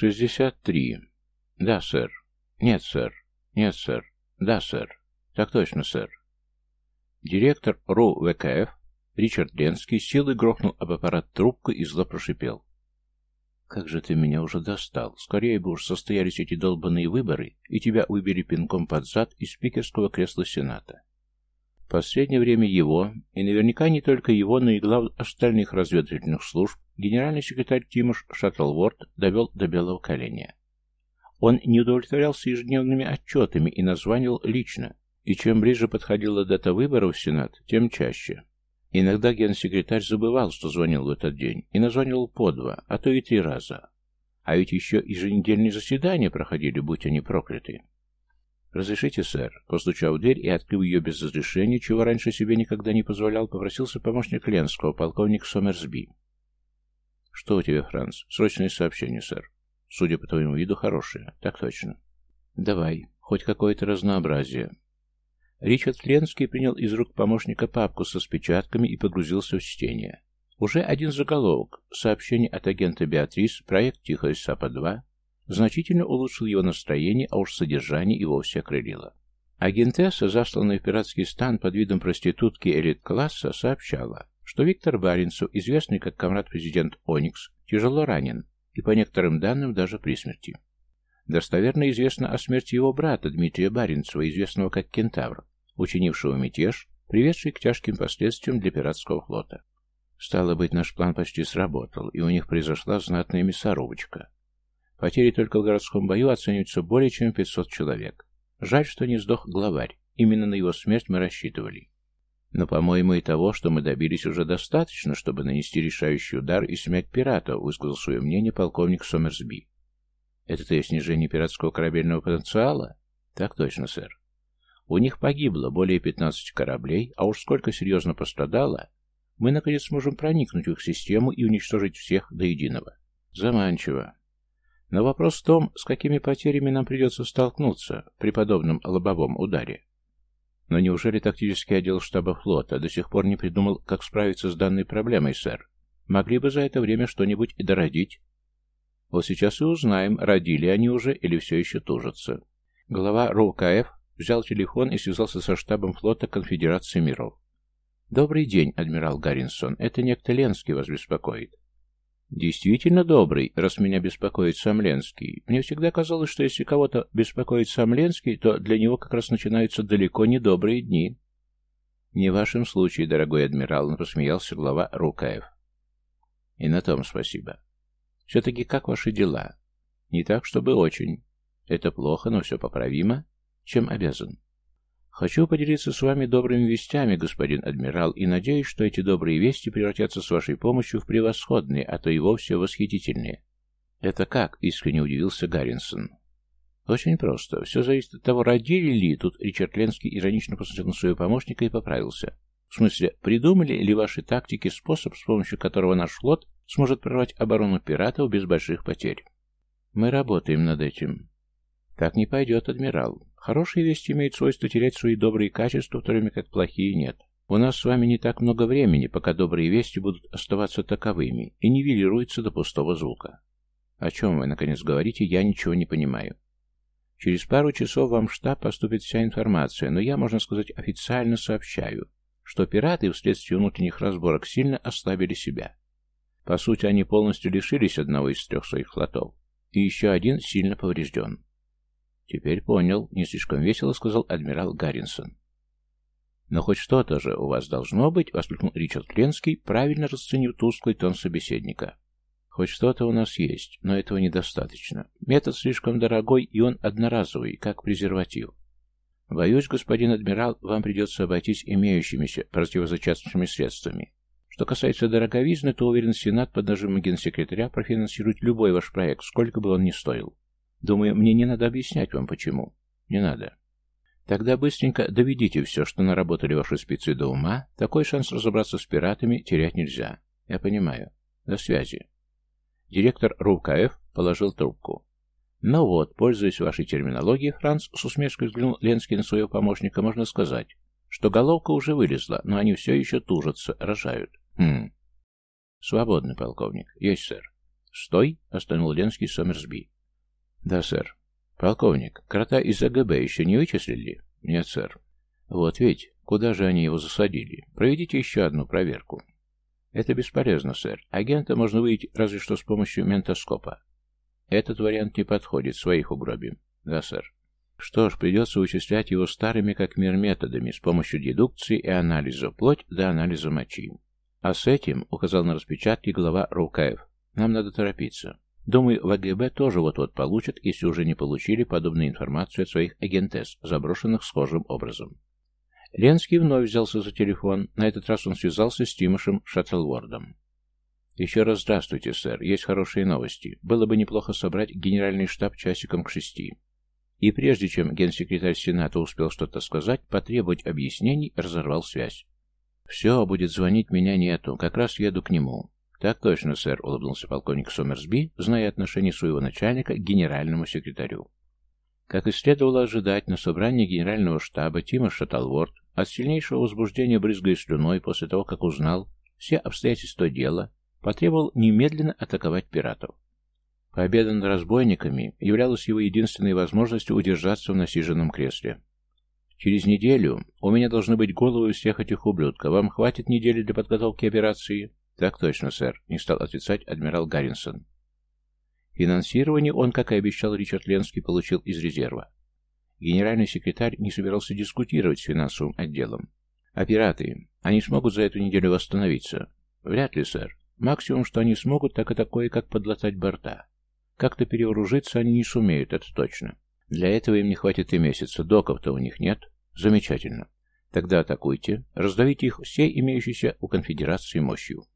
«Шестьдесят три. Да, сэр. Нет, сэр. Нет, сэр. Да, сэр. Так точно, сэр». Директор РУ ВКФ Ричард Ленский силой грохнул об аппарат трубку и зло прошипел. «Как же ты меня уже достал! Скорее бы уж состоялись эти долбанные выборы, и тебя выбили пинком под зад из спикерского кресла Сената. Последнее время его, и наверняка не только его, но и глав остальных разведывательных служб, генеральный секретарь Тимуш Шаттлворд довел до белого коленя. Он не удовлетворялся ежедневными отчетами и названивал лично, и чем ближе подходила дата выборов в Сенат, тем чаще. Иногда генсекретарь забывал, что звонил в этот день, и названивал по два, а то и три раза. А ведь еще еженедельные заседания проходили, будь они прокляты. «Разрешите, сэр?» Постучав в дверь и открыв ее без разрешения, чего раньше себе никогда не позволял, попросился помощник Ленского, полковник Сомерсби. «Что у тебя, Франц? Срочное сообщение, сэр. Судя по твоему виду, хорошее. Так точно. Давай, хоть какое-то разнообразие». Ричард Ленский принял из рук помощника папку со спечатками и погрузился в чтение. Уже один заголовок. Сообщение от агента Беатрис, проект «Тихая Сапа-2», значительно улучшил его настроение, а уж содержание и вовсе окрылило. Агентесса, засланная в пиратский стан под видом проститутки элит-класса, сообщала, что Виктор Баринцев, известный как комрад-президент Оникс, тяжело ранен и, по некоторым данным, даже при смерти. Достоверно известно о смерти его брата Дмитрия Баринцева, известного как Кентавр, учинившего мятеж, приведший к тяжким последствиям для пиратского флота. Стало быть, наш план почти сработал, и у них произошла знатная мясорубочка. Потери только в городском бою оцениваются более чем 500 человек. Жаль, что не сдох главарь. Именно на его смерть мы рассчитывали. Но, по-моему, и того, что мы добились, уже достаточно, чтобы нанести решающий удар и смять пиратов, высказал свое мнение полковник Сомерсби. Это-то и снижение пиратского корабельного потенциала? Так точно, сэр. У них погибло более 15 кораблей, а уж сколько серьезно пострадало, мы, наконец, сможем проникнуть в их систему и уничтожить всех до единого. Заманчиво. Но вопрос в том, с какими потерями нам придется столкнуться при подобном лобовом ударе. Но неужели тактический отдел штаба флота до сих пор не придумал, как справиться с данной проблемой, сэр? Могли бы за это время что-нибудь и дородить? Вот сейчас и узнаем, родили они уже или все еще тужатся. Глава РУКФ взял телефон и связался со штабом флота Конфедерации миров. «Добрый день, адмирал Гарринсон. Это некто Ленский вас беспокоит. Действительно добрый, раз меня беспокоит сам Ленский. Мне всегда казалось, что если кого-то беспокоит сам Ленский, то для него как раз начинаются далеко не добрые дни. Не в вашем случае, дорогой адмирал, посмеялся глава Рукаев. И на том спасибо. Все-таки как ваши дела? Не так, чтобы очень. Это плохо, но все поправимо. Чем обязан? Хочу поделиться с вами добрыми вестями, господин адмирал, и надеюсь, что эти добрые вести превратятся с вашей помощью в превосходные, а то и вовсе восхитительные. Это как? Искренне удивился Гарринсон. Очень просто. Все зависит от того, родили ли. Тут Ричард Ленский иронично посмотрел на своего помощника и поправился. В смысле, придумали ли ваши тактики способ, с помощью которого наш флот сможет прорвать оборону пиратов без больших потерь? Мы работаем над этим. Так не пойдет, адмирал. Хорошие вести имеют свойство терять свои добрые качества, в то время как плохие нет. У нас с вами не так много времени, пока добрые вести будут оставаться таковыми и нивелируются до пустого звука. О чем вы, наконец, говорите, я ничего не понимаю. Через пару часов вам в штаб поступит вся информация, но я, можно сказать, официально сообщаю, что пираты вследствие внутренних разборок сильно ослабили себя. По сути, они полностью лишились одного из трех своих флотов, и еще один сильно поврежден. «Теперь понял», — не слишком весело сказал адмирал Гарринсон. «Но хоть что-то же у вас должно быть», — воскликнул Ричард Кленский, правильно расценив тусклый тон собеседника. «Хоть что-то у нас есть, но этого недостаточно. Метод слишком дорогой, и он одноразовый, как презерватив. Боюсь, господин адмирал, вам придется обойтись имеющимися противозачаточными средствами. Что касается дороговизны, то, уверен, Сенат под нажимом генсекретаря профинансирует любой ваш проект, сколько бы он ни стоил. Думаю, мне не надо объяснять вам, почему. Не надо. Тогда быстренько доведите все, что наработали ваши спецы до ума. Такой шанс разобраться с пиратами терять нельзя. Я понимаю. До связи. Директор РУКФ положил трубку. Ну вот, пользуясь вашей терминологией, Франц с усмешкой взглянул Ленский на своего помощника, можно сказать, что головка уже вылезла, но они все еще тужатся, рожают. Хм. Свободный полковник. Есть, сэр. «Стой!» — остановил Ленский Сомерсби. «Да, сэр». «Полковник, крота из АГБ еще не вычислили?» «Нет, сэр». «Вот ведь, куда же они его засадили? Проведите еще одну проверку». «Это бесполезно, сэр. Агента можно выявить разве что с помощью ментоскопа». «Этот вариант не подходит. Своих угробим». «Да, сэр». Что ж, придется вычислять его старыми как мир методами, с помощью дедукции и анализа, вплоть до анализа мочи. А с этим, указал на распечатке глава Рукаев, нам надо торопиться. Думаю, ВГБ тоже вот-вот получат, если уже не получили подобную информацию от своих агентес, заброшенных схожим образом. Ленский вновь взялся за телефон. На этот раз он связался с Тимошем Шаттлвордом. «Еще раз здравствуйте, сэр. Есть хорошие новости. Было бы неплохо собрать генеральный штаб часиком к шести». И прежде чем генсекретарь Сената успел что-то сказать, потребовать объяснений, разорвал связь. «Все, будет звонить, меня нету. Как раз еду к нему». «Так точно, сэр», — улыбнулся полковник Сомерсби, зная отношение своего начальника к генеральному секретарю. Как и следовало ожидать, на собрании генерального штаба Тима Шаттлворд от сильнейшего возбуждения брызгая слюной после того, как узнал все обстоятельства дела, потребовал немедленно атаковать пиратов. Победа над разбойниками являлась его единственной возможностью удержаться в насиженном кресле. «Через неделю у меня должны быть головы всех этих ублюдков. Вам хватит недели для подготовки операции?» «Так точно, сэр», — не стал отрицать адмирал Гарринсон. Финансирование он, как и обещал Ричард Ленский, получил из резерва. Генеральный секретарь не собирался дискутировать с финансовым отделом. А пираты, они смогут за эту неделю восстановиться? Вряд ли, сэр. Максимум, что они смогут, так это кое-как подлатать борта. Как-то перевооружиться они не сумеют, это точно. Для этого им не хватит и месяца. Доков-то у них нет. Замечательно. Тогда атакуйте, раздавите их всей имеющейся у конфедерации мощью.